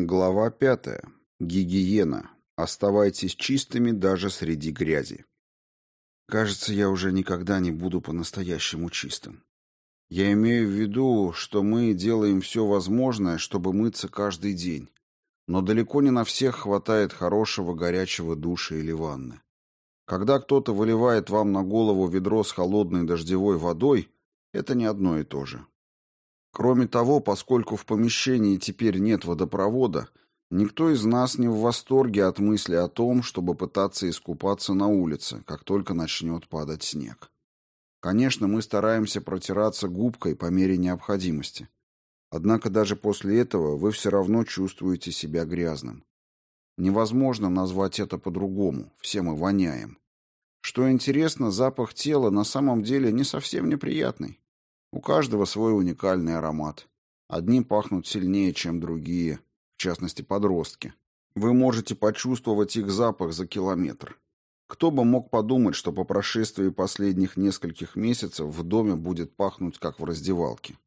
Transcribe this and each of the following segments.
Глава пятая. Гигиена. Оставайтесь чистыми даже среди грязи. Кажется, я уже никогда не буду по-настоящему чистым. Я имею в виду, что мы делаем все возможное, чтобы мыться каждый день. Но далеко не на всех хватает хорошего горячего душа или ванны. Когда кто-то выливает вам на голову ведро с холодной дождевой водой, это не одно и то же. Кроме того, поскольку в помещении теперь нет водопровода, никто из нас не в восторге от мысли о том, чтобы пытаться искупаться на улице, как только начнет падать снег. Конечно, мы стараемся протираться губкой по мере необходимости. Однако даже после этого вы все равно чувствуете себя грязным. Невозможно назвать это по-другому, все мы воняем. Что интересно, запах тела на самом деле не совсем неприятный. У каждого свой уникальный аромат. Одни пахнут сильнее, чем другие, в частности подростки. Вы можете почувствовать их запах за километр. Кто бы мог подумать, что по прошествии последних нескольких месяцев в доме будет пахнуть, как в раздевалке.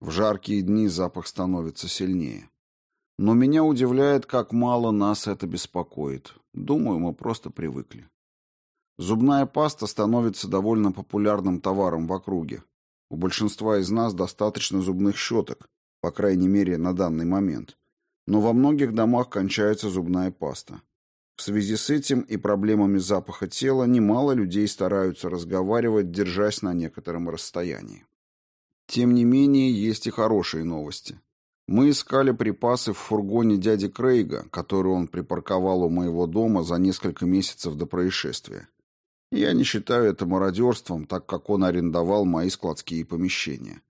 В жаркие дни запах становится сильнее. Но меня удивляет, как мало нас это беспокоит. Думаю, мы просто привыкли. Зубная паста становится довольно популярным товаром в округе, у большинства из нас достаточно зубных щеток, по крайней мере на данный момент. Но во многих домах кончается зубная паста. В связи с этим и проблемами запаха тела немало людей стараются разговаривать, держась на некотором расстоянии. Тем не менее, есть и хорошие новости. Мы искали припасы в фургоне дяди Крейга, который он припарковал у моего дома за несколько месяцев до происшествия. Я не считаю это мародерством, так как он арендовал мои складские помещения.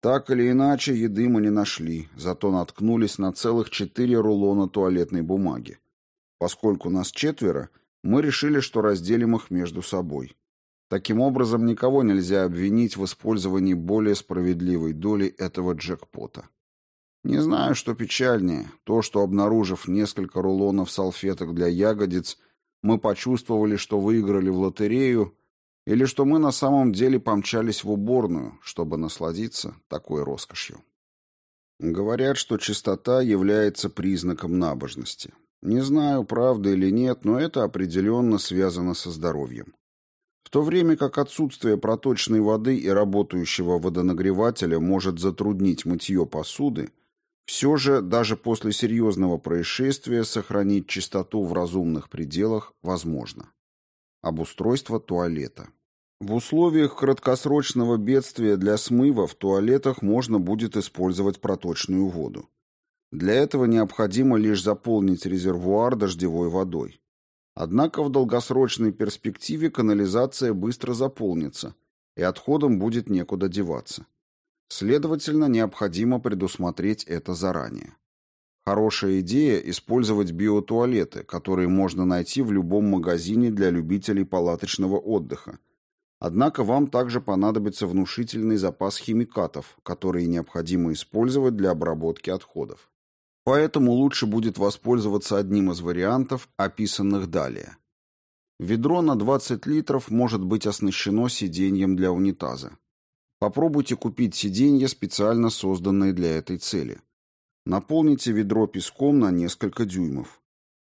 Так или иначе, еды мы не нашли, зато наткнулись на целых четыре рулона туалетной бумаги. Поскольку нас четверо, мы решили, что разделим их между собой. Таким образом, никого нельзя обвинить в использовании более справедливой доли этого джекпота. Не знаю, что печальнее, то, что, обнаружив несколько рулонов салфеток для ягодиц, мы почувствовали, что выиграли в лотерею, или что мы на самом деле помчались в уборную, чтобы насладиться такой роскошью. Говорят, что чистота является признаком набожности. Не знаю, правда или нет, но это определенно связано со здоровьем. В то время как отсутствие проточной воды и работающего водонагревателя может затруднить мытье посуды, все же, даже после серьезного происшествия сохранить чистоту в разумных пределах возможно. Обустройство туалета. В условиях краткосрочного бедствия для смыва в туалетах можно будет использовать проточную воду. Для этого необходимо лишь заполнить резервуар дождевой водой. Однако в долгосрочной перспективе канализация быстро заполнится, и отходам будет некуда деваться. Следовательно, необходимо предусмотреть это заранее. Хорошая идея – использовать биотуалеты, которые можно найти в любом магазине для любителей палаточного отдыха. Однако вам также понадобится внушительный запас химикатов, которые необходимо использовать для обработки отходов. Поэтому лучше будет воспользоваться одним из вариантов, описанных далее. Ведро на 20 литров может быть оснащено сиденьем для унитаза. Попробуйте купить сиденье, специально созданное для этой цели. Наполните ведро песком на несколько дюймов.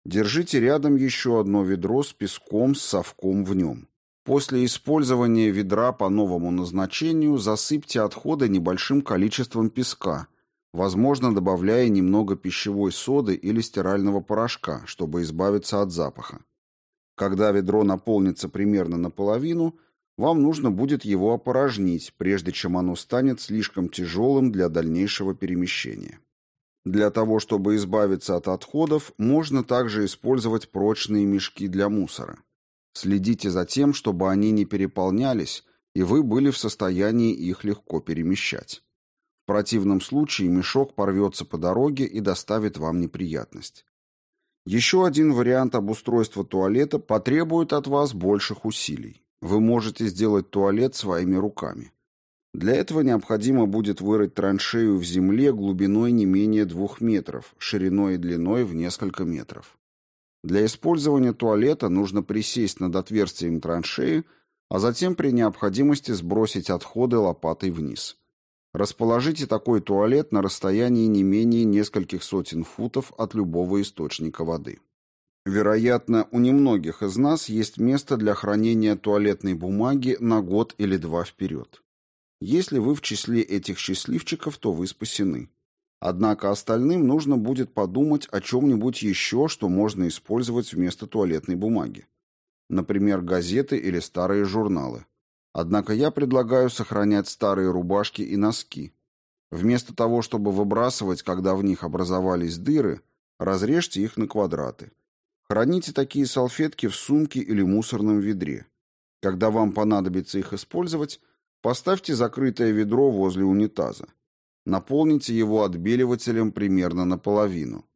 Держите рядом еще одно ведро с песком с совком в нем. После использования ведра по новому назначению засыпьте отходы небольшим количеством песка, возможно, добавляя немного пищевой соды или стирального порошка, чтобы избавиться от запаха. Когда ведро наполнится примерно наполовину, вам нужно будет его опорожнить, прежде чем оно станет слишком тяжелым для дальнейшего перемещения. Для того, чтобы избавиться от отходов, можно также использовать прочные мешки для мусора. Следите за тем, чтобы они не переполнялись, и вы были в состоянии их легко перемещать. В противном случае мешок порвется по дороге и доставит вам неприятность. Еще один вариант обустройства туалета потребует от вас больших усилий. Вы можете сделать туалет своими руками. Для этого необходимо будет вырыть траншею в земле глубиной не менее двух метров, шириной и длиной в несколько метров. Для использования туалета нужно присесть над отверстием траншеи, а затем при необходимости сбросить отходы лопатой вниз. Расположите такой туалет на расстоянии не менее нескольких сотен футов от любого источника воды. Вероятно, у немногих из нас есть место для хранения туалетной бумаги на год или два вперед. Если вы в числе этих счастливчиков, то вы спасены. Однако остальным нужно будет подумать о чем-нибудь еще, что можно использовать вместо туалетной бумаги. Например, газеты или старые журналы. Однако я предлагаю сохранять старые рубашки и носки. Вместо того, чтобы выбрасывать, когда в них образовались дыры, разрежьте их на квадраты. Храните такие салфетки в сумке или мусорном ведре. Когда вам понадобится их использовать, поставьте закрытое ведро возле унитаза. Наполните его отбеливателем примерно наполовину.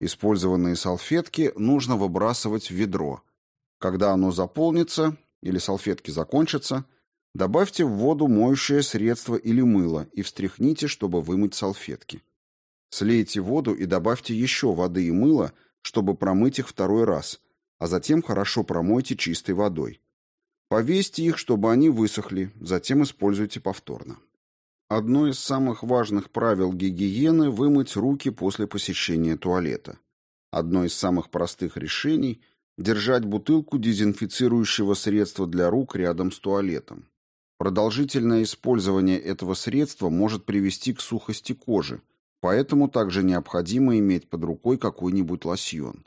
Использованные салфетки нужно выбрасывать в ведро. Когда оно заполнится или салфетки закончатся, добавьте в воду моющее средство или мыло и встряхните, чтобы вымыть салфетки. Слейте воду и добавьте еще воды и мыла, чтобы промыть их второй раз, а затем хорошо промойте чистой водой. Повесьте их, чтобы они высохли, затем используйте повторно. Одно из самых важных правил гигиены – вымыть руки после посещения туалета. Одно из самых простых решений – держать бутылку дезинфицирующего средства для рук рядом с туалетом. Продолжительное использование этого средства может привести к сухости кожи, Поэтому также необходимо иметь под рукой какой-нибудь лосьон.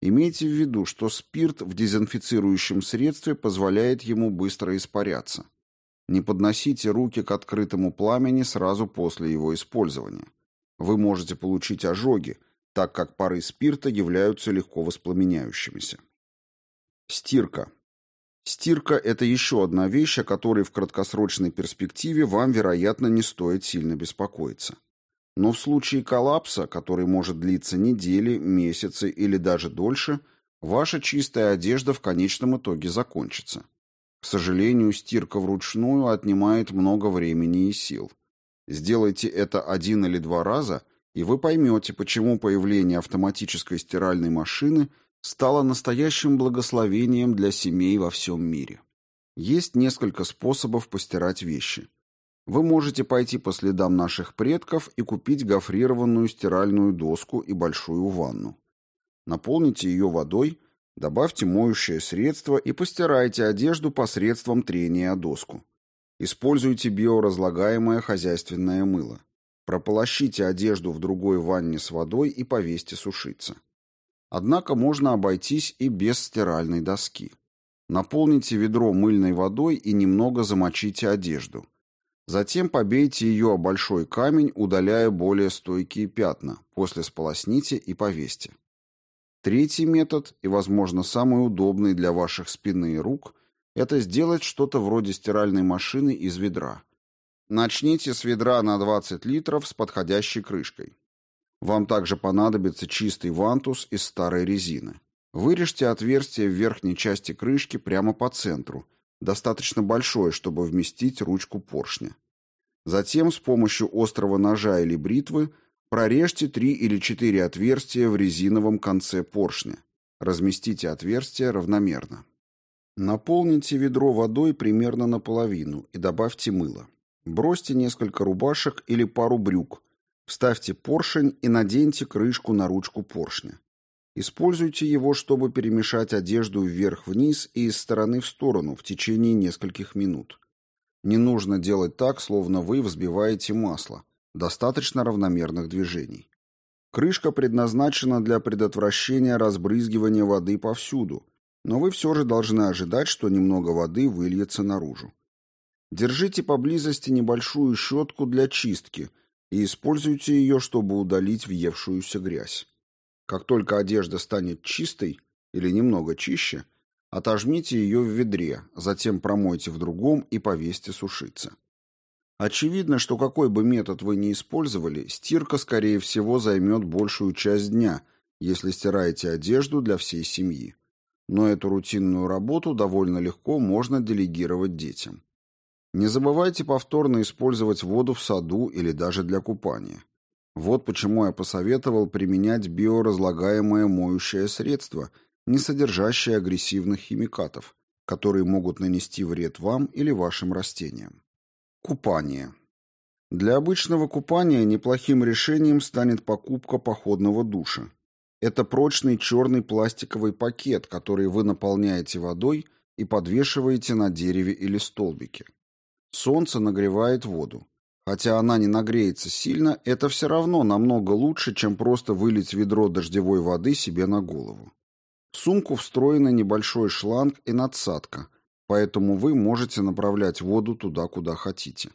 Имейте в виду, что спирт в дезинфицирующем средстве позволяет ему быстро испаряться. Не подносите руки к открытому пламени сразу после его использования. Вы можете получить ожоги, так как пары спирта являются легко воспламеняющимися. Стирка. Стирка – это еще одна вещь, о которой в краткосрочной перспективе вам, вероятно, не стоит сильно беспокоиться. Но в случае коллапса, который может длиться недели, месяцы или даже дольше, ваша чистая одежда в конечном итоге закончится. К сожалению, стирка вручную отнимает много времени и сил. Сделайте это один или два раза, и вы поймете, почему появление автоматической стиральной машины стало настоящим благословением для семей во всем мире. Есть несколько способов постирать вещи. Вы можете пойти по следам наших предков и купить гофрированную стиральную доску и большую ванну. Наполните ее водой, добавьте моющее средство и постирайте одежду посредством трения о доску. Используйте биоразлагаемое хозяйственное мыло. Прополощите одежду в другой ванне с водой и повесьте сушиться. Однако можно обойтись и без стиральной доски. Наполните ведро мыльной водой и немного замочите одежду. Затем побейте ее о большой камень, удаляя более стойкие пятна, после сполосните и повесьте. Третий метод, и, возможно, самый удобный для ваших спины и рук, это сделать что-то вроде стиральной машины из ведра. Начните с ведра на 20 литров с подходящей крышкой. Вам также понадобится чистый вантус из старой резины. Вырежьте отверстие в верхней части крышки прямо по центру достаточно большое, чтобы вместить ручку поршня. Затем с помощью острого ножа или бритвы прорежьте три или четыре отверстия в резиновом конце поршня. Разместите отверстия равномерно. Наполните ведро водой примерно наполовину и добавьте мыло. Бросьте несколько рубашек или пару брюк. Вставьте поршень и наденьте крышку на ручку поршня. Используйте его, чтобы перемешать одежду вверх-вниз и из стороны в сторону в течение нескольких минут. Не нужно делать так, словно вы взбиваете масло. Достаточно равномерных движений. Крышка предназначена для предотвращения разбрызгивания воды повсюду, но вы все же должны ожидать, что немного воды выльется наружу. Держите поблизости небольшую щетку для чистки и используйте ее, чтобы удалить въевшуюся грязь. Как только одежда станет чистой или немного чище, отожмите ее в ведре, затем промойте в другом и повесьте сушиться. Очевидно, что какой бы метод вы ни использовали, стирка, скорее всего, займет большую часть дня, если стираете одежду для всей семьи. Но эту рутинную работу довольно легко можно делегировать детям. Не забывайте повторно использовать воду в саду или даже для купания. Вот почему я посоветовал применять биоразлагаемое моющее средство, не содержащее агрессивных химикатов, которые могут нанести вред вам или вашим растениям. Купание. Для обычного купания неплохим решением станет покупка походного душа. Это прочный черный пластиковый пакет, который вы наполняете водой и подвешиваете на дереве или столбике. Солнце нагревает воду. Хотя она не нагреется сильно, это все равно намного лучше, чем просто вылить ведро дождевой воды себе на голову. В сумку встроена небольшой шланг и надсадка, поэтому вы можете направлять воду туда, куда хотите.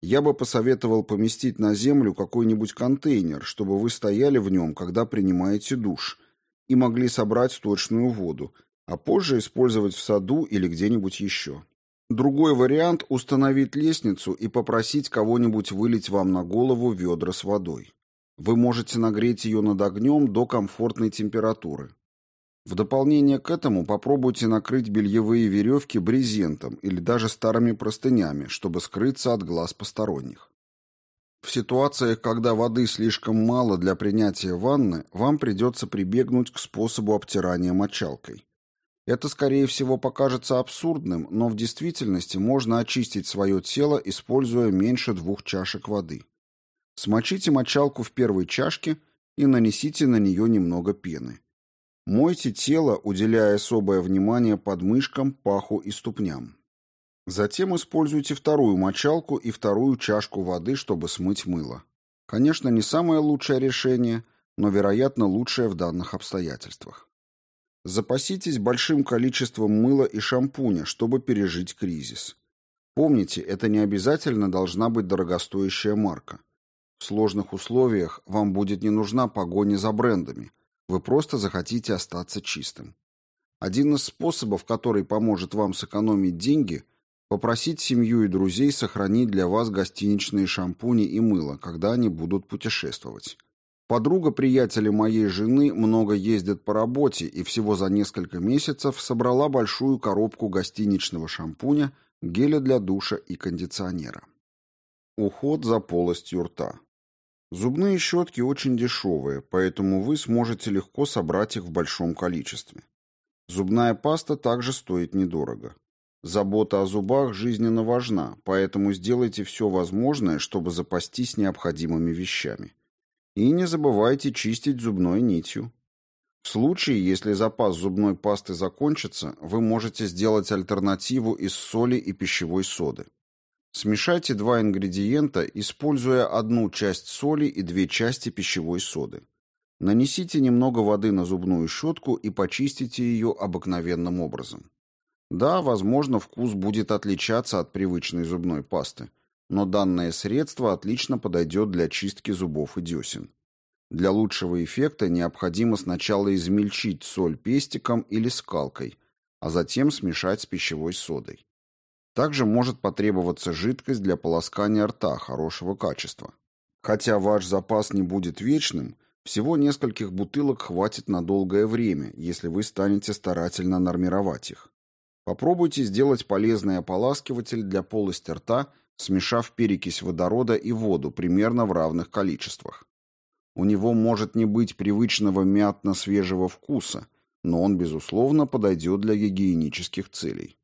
Я бы посоветовал поместить на землю какой-нибудь контейнер, чтобы вы стояли в нем, когда принимаете душ, и могли собрать точную воду, а позже использовать в саду или где-нибудь еще. Другой вариант – установить лестницу и попросить кого-нибудь вылить вам на голову ведра с водой. Вы можете нагреть ее над огнем до комфортной температуры. В дополнение к этому попробуйте накрыть бельевые веревки брезентом или даже старыми простынями, чтобы скрыться от глаз посторонних. В ситуациях, когда воды слишком мало для принятия ванны, вам придется прибегнуть к способу обтирания мочалкой. Это, скорее всего, покажется абсурдным, но в действительности можно очистить свое тело, используя меньше двух чашек воды. Смочите мочалку в первой чашке и нанесите на нее немного пены. Мойте тело, уделяя особое внимание подмышкам, паху и ступням. Затем используйте вторую мочалку и вторую чашку воды, чтобы смыть мыло. Конечно, не самое лучшее решение, но, вероятно, лучшее в данных обстоятельствах. Запаситесь большим количеством мыла и шампуня, чтобы пережить кризис. Помните, это не обязательно должна быть дорогостоящая марка. В сложных условиях вам будет не нужна погоня за брендами, вы просто захотите остаться чистым. Один из способов, который поможет вам сэкономить деньги – попросить семью и друзей сохранить для вас гостиничные шампуни и мыло, когда они будут путешествовать. Подруга приятеля моей жены много ездит по работе и всего за несколько месяцев собрала большую коробку гостиничного шампуня, геля для душа и кондиционера. Уход за полостью рта. Зубные щетки очень дешевые, поэтому вы сможете легко собрать их в большом количестве. Зубная паста также стоит недорого. Забота о зубах жизненно важна, поэтому сделайте все возможное, чтобы запастись необходимыми вещами. И не забывайте чистить зубной нитью. В случае, если запас зубной пасты закончится, вы можете сделать альтернативу из соли и пищевой соды. Смешайте два ингредиента, используя одну часть соли и две части пищевой соды. Нанесите немного воды на зубную щетку и почистите ее обыкновенным образом. Да, возможно, вкус будет отличаться от привычной зубной пасты, но данное средство отлично подойдет для чистки зубов и десен. Для лучшего эффекта необходимо сначала измельчить соль пестиком или скалкой, а затем смешать с пищевой содой. Также может потребоваться жидкость для полоскания рта хорошего качества. Хотя ваш запас не будет вечным, всего нескольких бутылок хватит на долгое время, если вы станете старательно нормировать их. Попробуйте сделать полезный ополаскиватель для полости рта, смешав перекись водорода и воду примерно в равных количествах. У него может не быть привычного мятно-свежего вкуса, но он, безусловно, подойдет для гигиенических целей.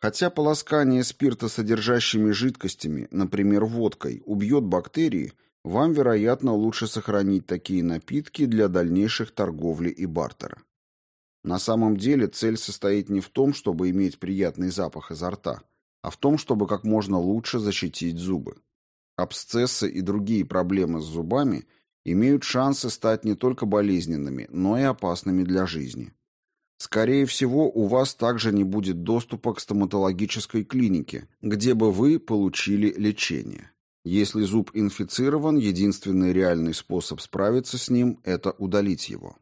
Хотя полоскание спиртосодержащими жидкостями, например, водкой, убьет бактерии, вам, вероятно, лучше сохранить такие напитки для дальнейших торговли и бартера. На самом деле цель состоит не в том, чтобы иметь приятный запах изо рта, а в том, чтобы как можно лучше защитить зубы. Абсцессы и другие проблемы с зубами имеют шансы стать не только болезненными, но и опасными для жизни. Скорее всего, у вас также не будет доступа к стоматологической клинике, где бы вы получили лечение. Если зуб инфицирован, единственный реальный способ справиться с ним – это удалить его.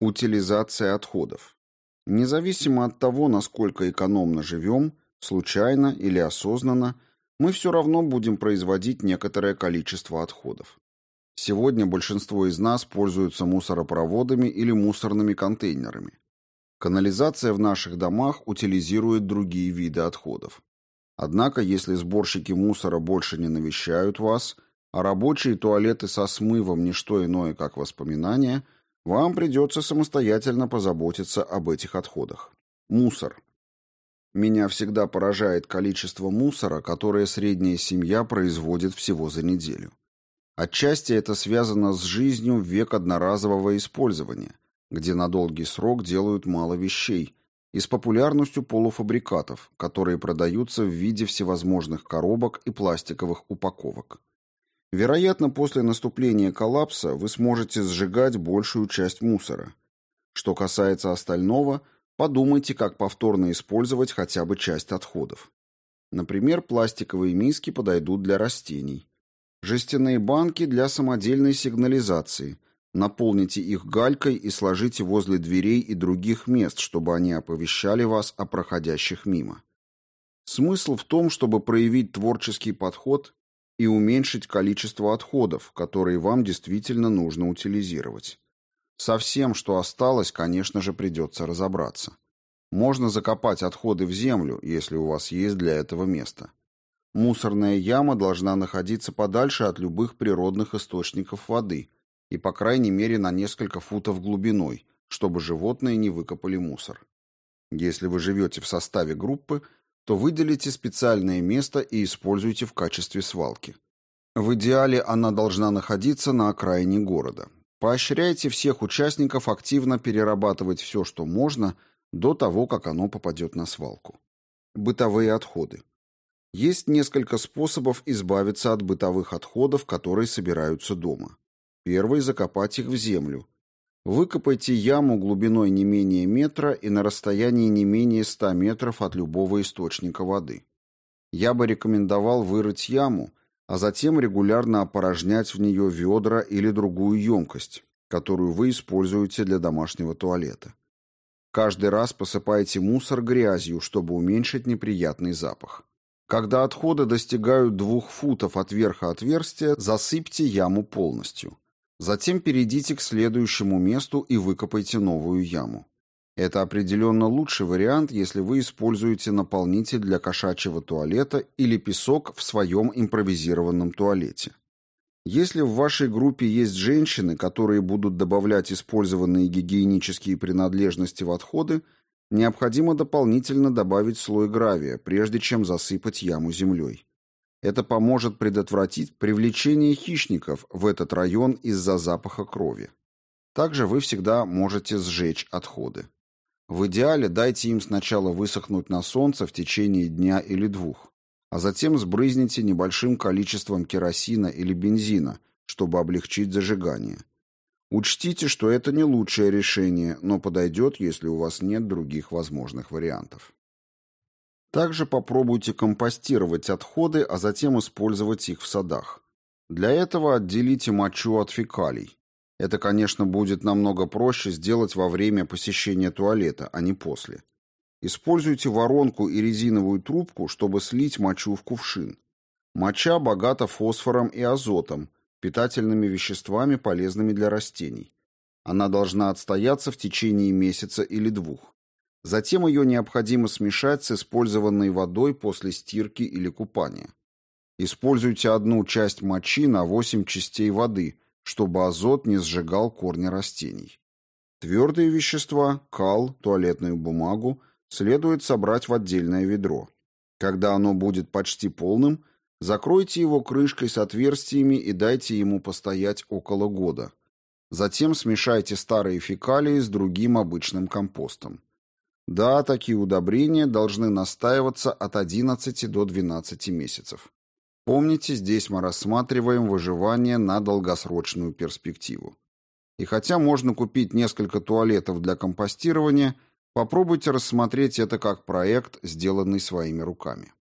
Утилизация отходов. Независимо от того, насколько экономно живем, случайно или осознанно, мы все равно будем производить некоторое количество отходов. Сегодня большинство из нас пользуются мусоропроводами или мусорными контейнерами. Канализация в наших домах утилизирует другие виды отходов. Однако, если сборщики мусора больше не навещают вас, а рабочие туалеты со смывом – не что иное, как воспоминания – вам придется самостоятельно позаботиться об этих отходах. Мусор. Меня всегда поражает количество мусора, которое средняя семья производит всего за неделю. Отчасти это связано с жизнью в век одноразового использования, где на долгий срок делают мало вещей, и с популярностью полуфабрикатов, которые продаются в виде всевозможных коробок и пластиковых упаковок. Вероятно, после наступления коллапса вы сможете сжигать большую часть мусора. Что касается остального, подумайте, как повторно использовать хотя бы часть отходов. Например, пластиковые миски подойдут для растений. Жестяные банки для самодельной сигнализации. Наполните их галькой и сложите возле дверей и других мест, чтобы они оповещали вас о проходящих мимо. Смысл в том, чтобы проявить творческий подход и уменьшить количество отходов, которые вам действительно нужно утилизировать. Со всем, что осталось, конечно же, придется разобраться. Можно закопать отходы в землю, если у вас есть для этого место. Мусорная яма должна находиться подальше от любых природных источников воды и, по крайней мере, на несколько футов глубиной, чтобы животные не выкопали мусор. Если вы живете в составе группы, то выделите специальное место и используйте в качестве свалки. В идеале она должна находиться на окраине города. Поощряйте всех участников активно перерабатывать все, что можно, до того, как оно попадет на свалку. Бытовые отходы. Есть несколько способов избавиться от бытовых отходов, которые собираются дома. Первый – закопать их в землю, Выкопайте яму глубиной не менее метра и на расстоянии не менее 100 метров от любого источника воды. Я бы рекомендовал вырыть яму, а затем регулярно опорожнять в нее ведра или другую емкость, которую вы используете для домашнего туалета. Каждый раз посыпайте мусор грязью, чтобы уменьшить неприятный запах. Когда отходы достигают двух футов от верха отверстия, засыпьте яму полностью. Затем перейдите к следующему месту и выкопайте новую яму. Это определенно лучший вариант, если вы используете наполнитель для кошачьего туалета или песок в своем импровизированном туалете. Если в вашей группе есть женщины, которые будут добавлять использованные гигиенические принадлежности в отходы, необходимо дополнительно добавить слой гравия, прежде чем засыпать яму землей. Это поможет предотвратить привлечение хищников в этот район из-за запаха крови. Также вы всегда можете сжечь отходы. В идеале дайте им сначала высохнуть на солнце в течение дня или двух, а затем сбрызните небольшим количеством керосина или бензина, чтобы облегчить зажигание. Учтите, что это не лучшее решение, но подойдет, если у вас нет других возможных вариантов. Также попробуйте компостировать отходы, а затем использовать их в садах. Для этого отделите мочу от фекалий. Это, конечно, будет намного проще сделать во время посещения туалета, а не после. Используйте воронку и резиновую трубку, чтобы слить мочу в кувшин. Моча богата фосфором и азотом, питательными веществами, полезными для растений. Она должна отстояться в течение месяца или двух. Затем ее необходимо смешать с использованной водой после стирки или купания. Используйте одну часть мочи на 8 частей воды, чтобы азот не сжигал корни растений. Твердые вещества, кал, туалетную бумагу следует собрать в отдельное ведро. Когда оно будет почти полным, закройте его крышкой с отверстиями и дайте ему постоять около года. Затем смешайте старые фекалии с другим обычным компостом. Да, такие удобрения должны настаиваться от 11 до 12 месяцев. Помните, здесь мы рассматриваем выживание на долгосрочную перспективу. И хотя можно купить несколько туалетов для компостирования, попробуйте рассмотреть это как проект, сделанный своими руками.